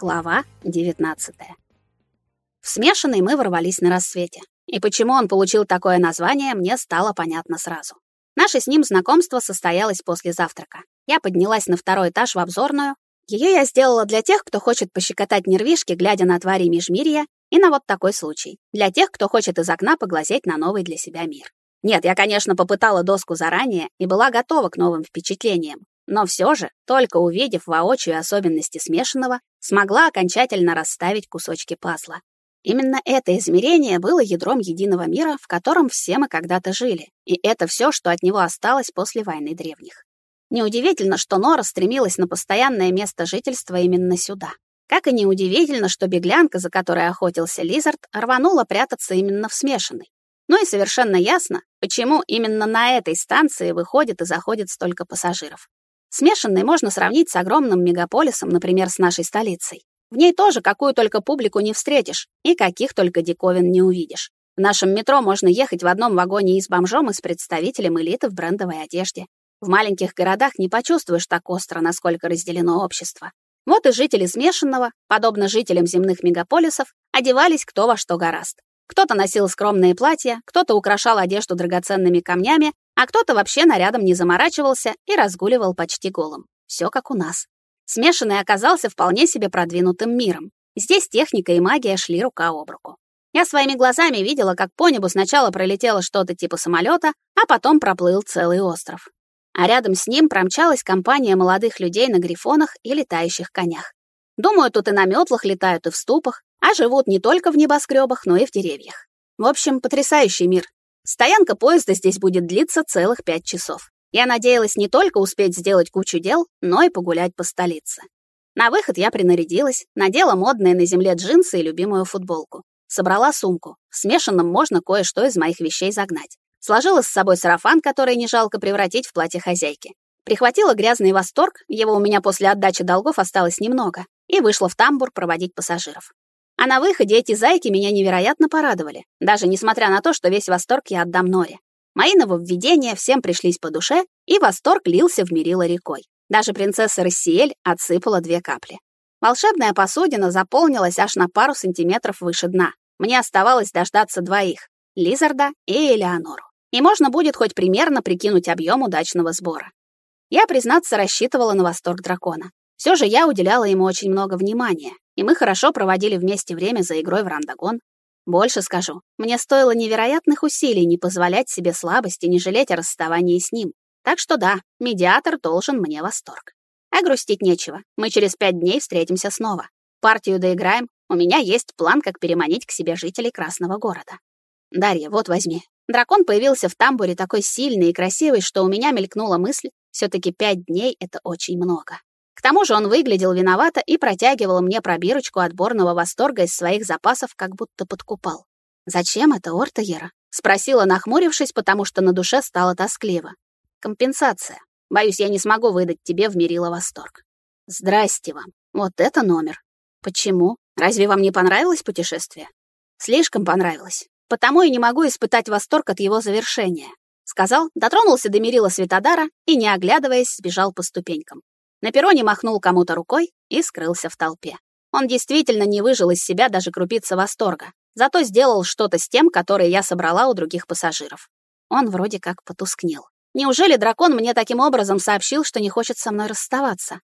Глава 19. В смешанный мы ворвались на рассвете. И почему он получил такое название, мне стало понятно сразу. Наше с ним знакомство состоялось после завтрака. Я поднялась на второй этаж в обзорную. Ее я сделала для тех, кто хочет пощекотать нервишки, глядя на твари межмирья, и на вот такой случай. Для тех, кто хочет из окна поглазеть на новый для себя мир. Нет, я, конечно, попытала доску заранее и была готова к новым впечатлениям. Но все же, только увидев воочию особенности смешанного, смогла окончательно расставить кусочки пазла. Именно это измерение было ядром единого мира, в котором все мы когда-то жили, и это все, что от него осталось после войны древних. Неудивительно, что Нора стремилась на постоянное место жительства именно сюда. Как и неудивительно, что беглянка, за которой охотился Лизард, рванула прятаться именно в смешанной. Ну и совершенно ясно, почему именно на этой станции выходит и заходит столько пассажиров. Смешанный можно сравнить с огромным мегаполисом, например, с нашей столицей. В ней тоже какую только публику не встретишь и каких только диковин не увидишь. В нашем метро можно ехать в одном вагоне и с бомжом, и с представителем элиты в брендовой одежде. В маленьких городах не почувствуешь так остро, насколько разделено общество. Вот и жители смешанного, подобно жителям земных мегаполисов, одевались кто во что гораст. Кто-то носил скромные платья, кто-то украшал одежду драгоценными камнями, а кто-то вообще нарядом не заморачивался и разгуливал почти голым. Все как у нас. Смешанный оказался вполне себе продвинутым миром. Здесь техника и магия шли рука об руку. Я своими глазами видела, как по небу сначала пролетело что-то типа самолета, а потом проплыл целый остров. А рядом с ним промчалась компания молодых людей на грифонах и летающих конях. Думаю, тут и на метлах летают, и в ступах, а живут не только в небоскребах, но и в деревьях. В общем, потрясающий мир, Стоянка поезда здесь будет длиться целых пять часов. Я надеялась не только успеть сделать кучу дел, но и погулять по столице. На выход я принарядилась, надела модные на земле джинсы и любимую футболку. Собрала сумку. В смешанном можно кое-что из моих вещей загнать. Сложила с собой сарафан, который не жалко превратить в платье хозяйки. Прихватила грязный восторг, его у меня после отдачи долгов осталось немного, и вышла в тамбур проводить пассажиров. А на выходе эти зайки меня невероятно порадовали, даже несмотря на то, что весь восторг я отдам Норе. Мои нововведения всем пришлись по душе, и восторг лился в мерило рекой. Даже принцесса Рассиэль отсыпала две капли. Волшебная посудина заполнилась аж на пару сантиметров выше дна. Мне оставалось дождаться двоих — Лизарда и Элеонору. И можно будет хоть примерно прикинуть объем удачного сбора. Я, признаться, рассчитывала на восторг дракона. Все же я уделяла ему очень много внимания, и мы хорошо проводили вместе время за игрой в рандагон. Больше скажу, мне стоило невероятных усилий не позволять себе слабости, не жалеть о расставании с ним. Так что да, медиатор должен мне восторг. А грустить нечего, мы через пять дней встретимся снова. Партию доиграем, у меня есть план, как переманить к себе жителей Красного города. Дарья, вот возьми. Дракон появился в тамбуре такой сильный и красивый, что у меня мелькнула мысль, все таки пять дней — это очень много. К тому же он выглядел виновато и протягивал мне пробирочку отборного восторга из своих запасов, как будто подкупал. «Зачем это, Ортагера?» — спросила, нахмурившись, потому что на душе стало тоскливо. «Компенсация. Боюсь, я не смогу выдать тебе в мерило восторг». «Здрасте вам. Вот это номер. Почему? Разве вам не понравилось путешествие?» «Слишком понравилось. Потому и не могу испытать восторг от его завершения», — сказал, дотронулся до мерила Светодара и, не оглядываясь, сбежал по ступенькам. На перроне махнул кому-то рукой и скрылся в толпе. Он действительно не выжил из себя даже крупицы восторга, зато сделал что-то с тем, которое я собрала у других пассажиров. Он вроде как потускнел. Неужели дракон мне таким образом сообщил, что не хочет со мной расставаться?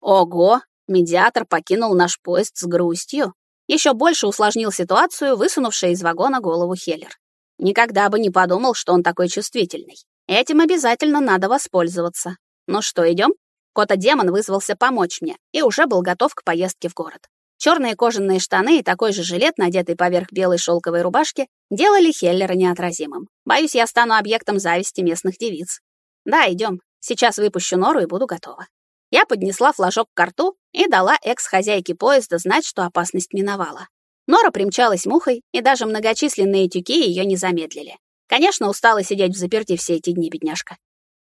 Ого, медиатор покинул наш поезд с грустью. Еще больше усложнил ситуацию, высунувшая из вагона голову Хеллер. Никогда бы не подумал, что он такой чувствительный. Этим обязательно надо воспользоваться. Ну что, идем? Кота-демон вызвался помочь мне и уже был готов к поездке в город. Черные кожаные штаны и такой же жилет, надетый поверх белой шелковой рубашки, делали Хеллера неотразимым. Боюсь, я стану объектом зависти местных девиц. Да, идем. Сейчас выпущу нору и буду готова. Я поднесла флажок к рту и дала экс-хозяйке поезда знать, что опасность миновала. Нора примчалась мухой, и даже многочисленные тюки ее не замедлили. Конечно, устала сидеть в заперти все эти дни, бедняжка.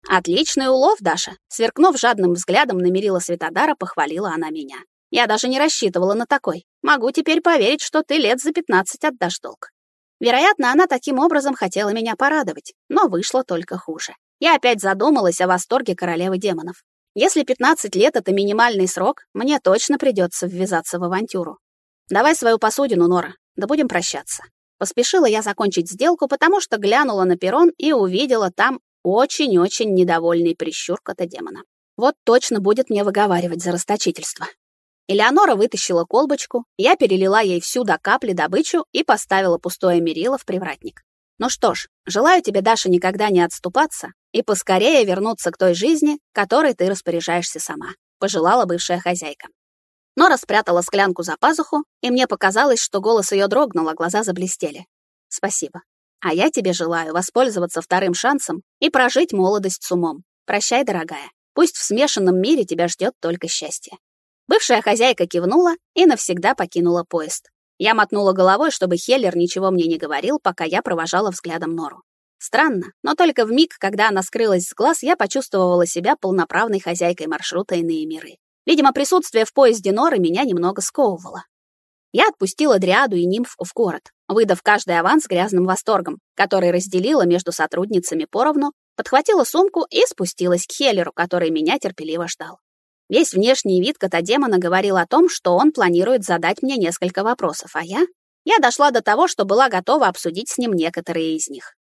«Отличный улов, Даша!» Сверкнув жадным взглядом на Мерила Светодара, похвалила она меня. «Я даже не рассчитывала на такой. Могу теперь поверить, что ты лет за пятнадцать отдашь долг». Вероятно, она таким образом хотела меня порадовать, но вышло только хуже. Я опять задумалась о восторге королевы демонов. Если 15 лет — это минимальный срок, мне точно придется ввязаться в авантюру. Давай свою посудину, Нора, да будем прощаться. Поспешила я закончить сделку, потому что глянула на перрон и увидела там очень-очень недовольный прищур кота-демона. Вот точно будет мне выговаривать за расточительство. Элеонора вытащила колбочку, я перелила ей всю до капли добычу и поставила пустое мерило в привратник. Ну что ж, желаю тебе, Даша, никогда не отступаться и поскорее вернуться к той жизни, которой ты распоряжаешься сама, пожелала бывшая хозяйка. Нора спрятала склянку за пазуху, и мне показалось, что голос ее дрогнул, а глаза заблестели. Спасибо. А я тебе желаю воспользоваться вторым шансом и прожить молодость с умом. Прощай, дорогая. Пусть в смешанном мире тебя ждет только счастье. Бывшая хозяйка кивнула и навсегда покинула поезд. Я мотнула головой, чтобы Хеллер ничего мне не говорил, пока я провожала взглядом Нору. Странно, но только в миг, когда она скрылась с глаз, я почувствовала себя полноправной хозяйкой маршрута «Иные миры». Видимо, присутствие в поезде Норы меня немного сковывало. Я отпустила Дриаду и нимф в город, выдав каждый аванс грязным восторгом, который разделила между сотрудницами поровну, подхватила сумку и спустилась к Хеллеру, который меня терпеливо ждал. Весь внешний вид кота-демона говорил о том, что он планирует задать мне несколько вопросов, а я... Я дошла до того, что была готова обсудить с ним некоторые из них.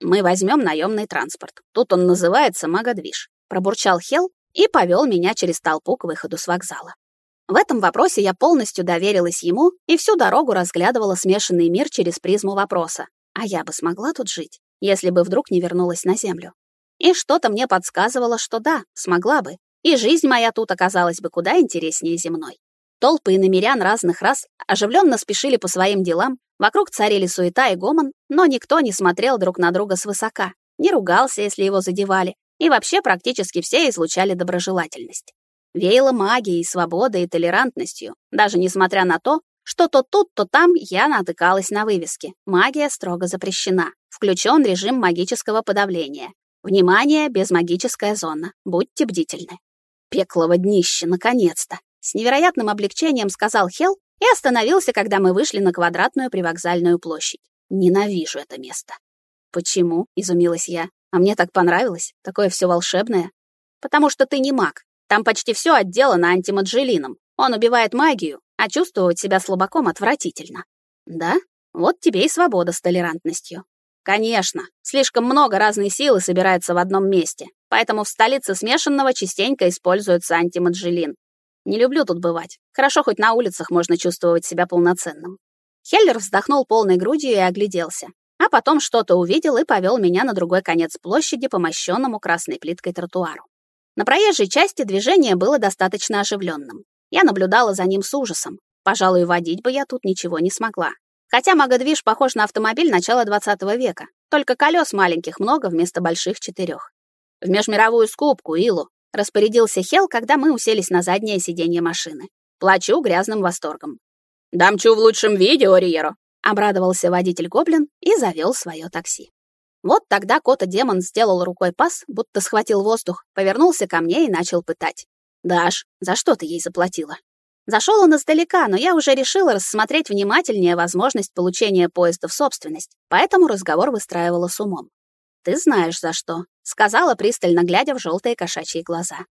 «Мы возьмем наемный транспорт. Тут он называется Магадвиж», — пробурчал Хел и повел меня через толпу к выходу с вокзала. В этом вопросе я полностью доверилась ему и всю дорогу разглядывала смешанный мир через призму вопроса. А я бы смогла тут жить, если бы вдруг не вернулась на Землю? И что-то мне подсказывало, что да, смогла бы, и жизнь моя тут оказалась бы куда интереснее земной. Толпы иномерян разных рас оживленно спешили по своим делам, вокруг царили суета и гомон, но никто не смотрел друг на друга свысока, не ругался, если его задевали, и вообще практически все излучали доброжелательность. Веяло магией, свободой и толерантностью, даже несмотря на то, что то тут, то там я натыкалась на вывески. Магия строго запрещена. Включен режим магического подавления. Внимание, безмагическая зона. Будьте бдительны пеклого днища, наконец-то!» С невероятным облегчением сказал Хел и остановился, когда мы вышли на квадратную привокзальную площадь. Ненавижу это место. «Почему?» — изумилась я. «А мне так понравилось. Такое все волшебное». «Потому что ты не маг. Там почти все отделано антимаджелином. Он убивает магию, а чувствовать себя слабаком отвратительно». «Да? Вот тебе и свобода с толерантностью». «Конечно. Слишком много разной силы собирается в одном месте поэтому в столице смешанного частенько используется антимаджелин. Не люблю тут бывать. Хорошо, хоть на улицах можно чувствовать себя полноценным. Хеллер вздохнул полной грудью и огляделся, а потом что-то увидел и повел меня на другой конец площади по мощенному красной плиткой тротуару. На проезжей части движение было достаточно оживленным. Я наблюдала за ним с ужасом. Пожалуй, водить бы я тут ничего не смогла. Хотя Магадвиж похож на автомобиль начала 20 века, только колес маленьких много вместо больших четырех. В межмировую скупку, Илу, распорядился Хел, когда мы уселись на заднее сиденье машины. Плачу грязным восторгом. «Дамчу в лучшем виде, Ориеро», — обрадовался водитель Гоблин и завел свое такси. Вот тогда кота-демон сделал рукой пас, будто схватил воздух, повернулся ко мне и начал пытать. «Даш, за что ты ей заплатила?» Зашел он издалека, но я уже решила рассмотреть внимательнее возможность получения поезда в собственность, поэтому разговор выстраивала с умом. «Ты знаешь, за что», — сказала, пристально глядя в желтые кошачьи глаза.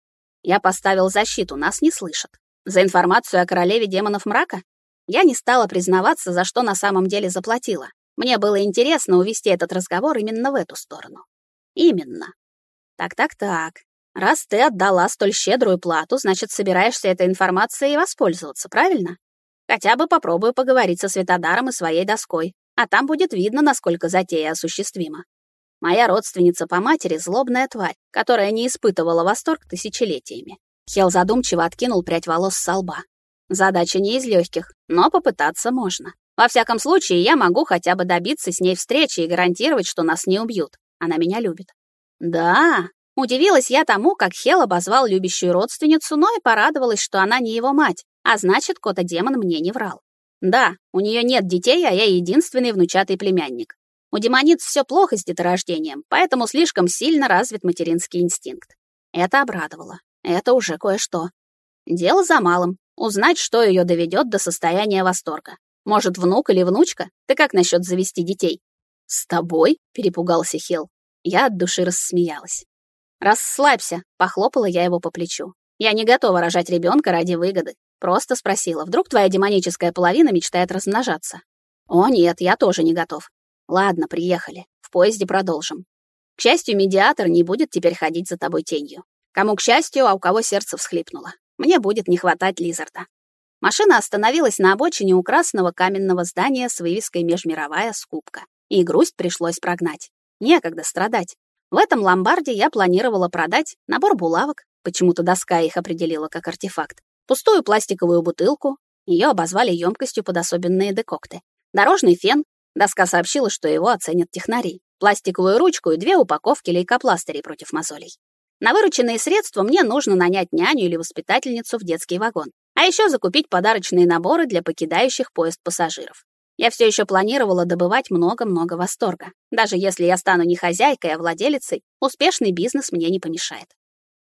«Я поставил защиту, нас не слышат. За информацию о королеве демонов мрака? Я не стала признаваться, за что на самом деле заплатила. Мне было интересно увести этот разговор именно в эту сторону. Именно. Так-так-так. Раз ты отдала столь щедрую плату, значит, собираешься этой информацией воспользоваться, правильно? Хотя бы попробую поговорить со Светодаром и своей доской, а там будет видно, насколько затея осуществима. Моя родственница по матери — злобная тварь, которая не испытывала восторг тысячелетиями. Хел задумчиво откинул прядь волос со лба. Задача не из легких, но попытаться можно. Во всяком случае, я могу хотя бы добиться с ней встречи и гарантировать, что нас не убьют. Она меня любит. Да, удивилась я тому, как Хел обозвал любящую родственницу, но и порадовалась, что она не его мать, а значит, кота-демон мне не врал. Да, у нее нет детей, а я единственный внучатый племянник. У демониц все плохо с деторождением, поэтому слишком сильно развит материнский инстинкт. Это обрадовало. Это уже кое-что. Дело за малым. Узнать, что ее доведет до состояния восторга. Может, внук или внучка? Ты как насчет завести детей? С тобой? Перепугался Хел. Я от души рассмеялась. «Расслабься», — похлопала я его по плечу. «Я не готова рожать ребенка ради выгоды. Просто спросила, вдруг твоя демоническая половина мечтает размножаться?» «О, нет, я тоже не готов. Ладно, приехали. В поезде продолжим. К счастью, медиатор не будет теперь ходить за тобой тенью. Кому к счастью, а у кого сердце всхлипнуло. Мне будет не хватать Лизарда. Машина остановилась на обочине у красного каменного здания с вывеской «Межмировая скупка». И грусть пришлось прогнать. Некогда страдать. В этом ломбарде я планировала продать набор булавок, почему-то доска их определила как артефакт, пустую пластиковую бутылку, ее обозвали емкостью под особенные декокты, дорожный фен, доска сообщила, что его оценят технари, пластиковую ручку и две упаковки лейкопластырей против мозолей. На вырученные средства мне нужно нанять няню или воспитательницу в детский вагон, а еще закупить подарочные наборы для покидающих поезд пассажиров. Я все еще планировала добывать много-много восторга. Даже если я стану не хозяйкой, а владелицей, успешный бизнес мне не помешает.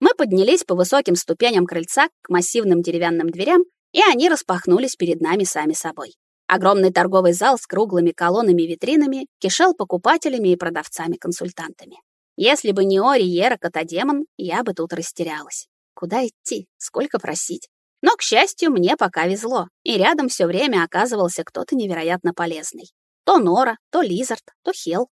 Мы поднялись по высоким ступеням крыльца к массивным деревянным дверям, и они распахнулись перед нами сами собой. Огромный торговый зал с круглыми колоннами и витринами кишел покупателями и продавцами-консультантами. Если бы не Ори, Ера, Котодемон, я бы тут растерялась. Куда идти? Сколько просить? Но, к счастью, мне пока везло, и рядом все время оказывался кто-то невероятно полезный. То Нора, то Лизард, то Хел.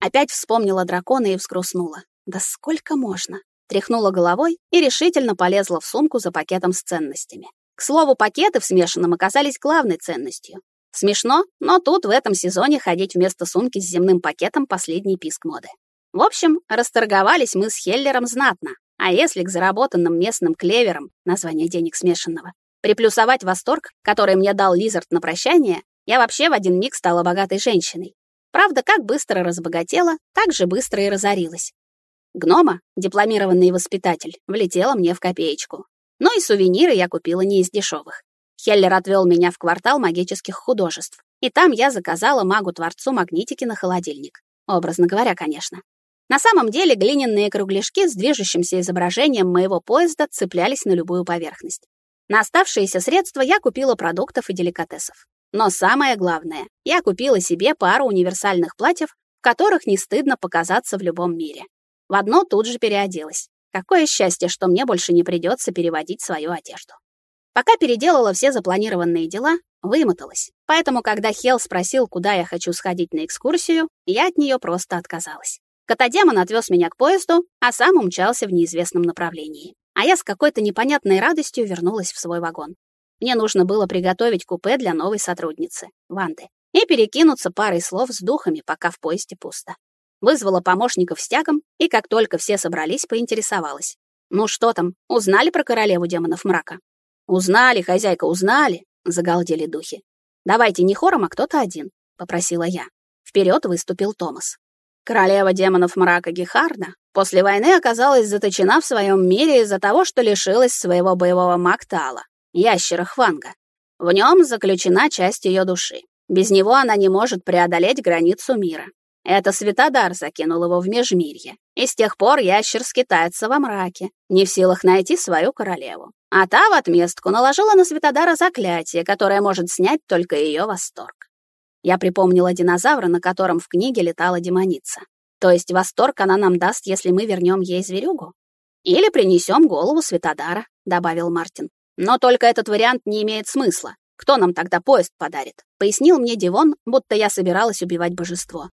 Опять вспомнила дракона и взгрустнула. Да сколько можно? Тряхнула головой и решительно полезла в сумку за пакетом с ценностями. К слову, пакеты в смешанном оказались главной ценностью. Смешно, но тут в этом сезоне ходить вместо сумки с земным пакетом последний писк моды. В общем, расторговались мы с Хеллером знатно, а если к заработанным местным клеверам, название денег смешанного, приплюсовать восторг, который мне дал Лизард на прощание, я вообще в один миг стала богатой женщиной. Правда, как быстро разбогатела, так же быстро и разорилась. Гнома, дипломированный воспитатель, влетела мне в копеечку. Но и сувениры я купила не из дешевых. Хеллер отвел меня в квартал магических художеств, и там я заказала магу-творцу магнитики на холодильник. Образно говоря, конечно. На самом деле глиняные кругляшки с движущимся изображением моего поезда цеплялись на любую поверхность. На оставшиеся средства я купила продуктов и деликатесов. Но самое главное, я купила себе пару универсальных платьев, в которых не стыдно показаться в любом мире. В одно тут же переоделась. Какое счастье, что мне больше не придется переводить свою одежду. Пока переделала все запланированные дела, вымоталась. Поэтому, когда Хел спросил, куда я хочу сходить на экскурсию, я от нее просто отказалась. Котодемон отвез меня к поезду, а сам умчался в неизвестном направлении. А я с какой-то непонятной радостью вернулась в свой вагон. Мне нужно было приготовить купе для новой сотрудницы, Ванды, и перекинуться парой слов с духами, пока в поезде пусто. Вызвала помощников с тягом, и как только все собрались, поинтересовалась. «Ну что там, узнали про королеву демонов мрака?» «Узнали, хозяйка, узнали», — загалдели духи. «Давайте не хором, а кто-то один», — попросила я. Вперед выступил Томас. Королева демонов мрака Гехарда после войны оказалась заточена в своем мире из-за того, что лишилась своего боевого мактала, ящера Хванга. В нем заключена часть ее души. Без него она не может преодолеть границу мира. Это Светодар закинул его в межмирье. И с тех пор ящер скитается во мраке, не в силах найти свою королеву. А та в отместку наложила на Светодара заклятие, которое может снять только ее восторг. Я припомнила динозавра, на котором в книге летала демоница. То есть восторг она нам даст, если мы вернем ей зверюгу? Или принесем голову Светодара, добавил Мартин. Но только этот вариант не имеет смысла. Кто нам тогда поезд подарит? Пояснил мне Дивон, будто я собиралась убивать божество.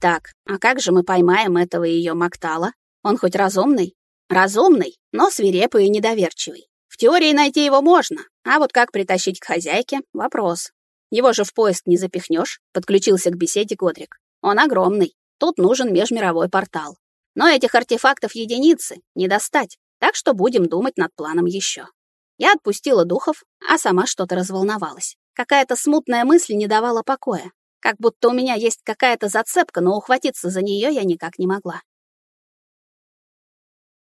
Так, а как же мы поймаем этого ее Мактала? Он хоть разумный? Разумный, но свирепый и недоверчивый. В теории найти его можно, а вот как притащить к хозяйке — вопрос. Его же в поезд не запихнешь, подключился к беседе Годрик. Он огромный, тут нужен межмировой портал. Но этих артефактов единицы не достать, так что будем думать над планом еще. Я отпустила духов, а сама что-то разволновалась. Какая-то смутная мысль не давала покоя. Как будто у меня есть какая-то зацепка, но ухватиться за нее я никак не могла.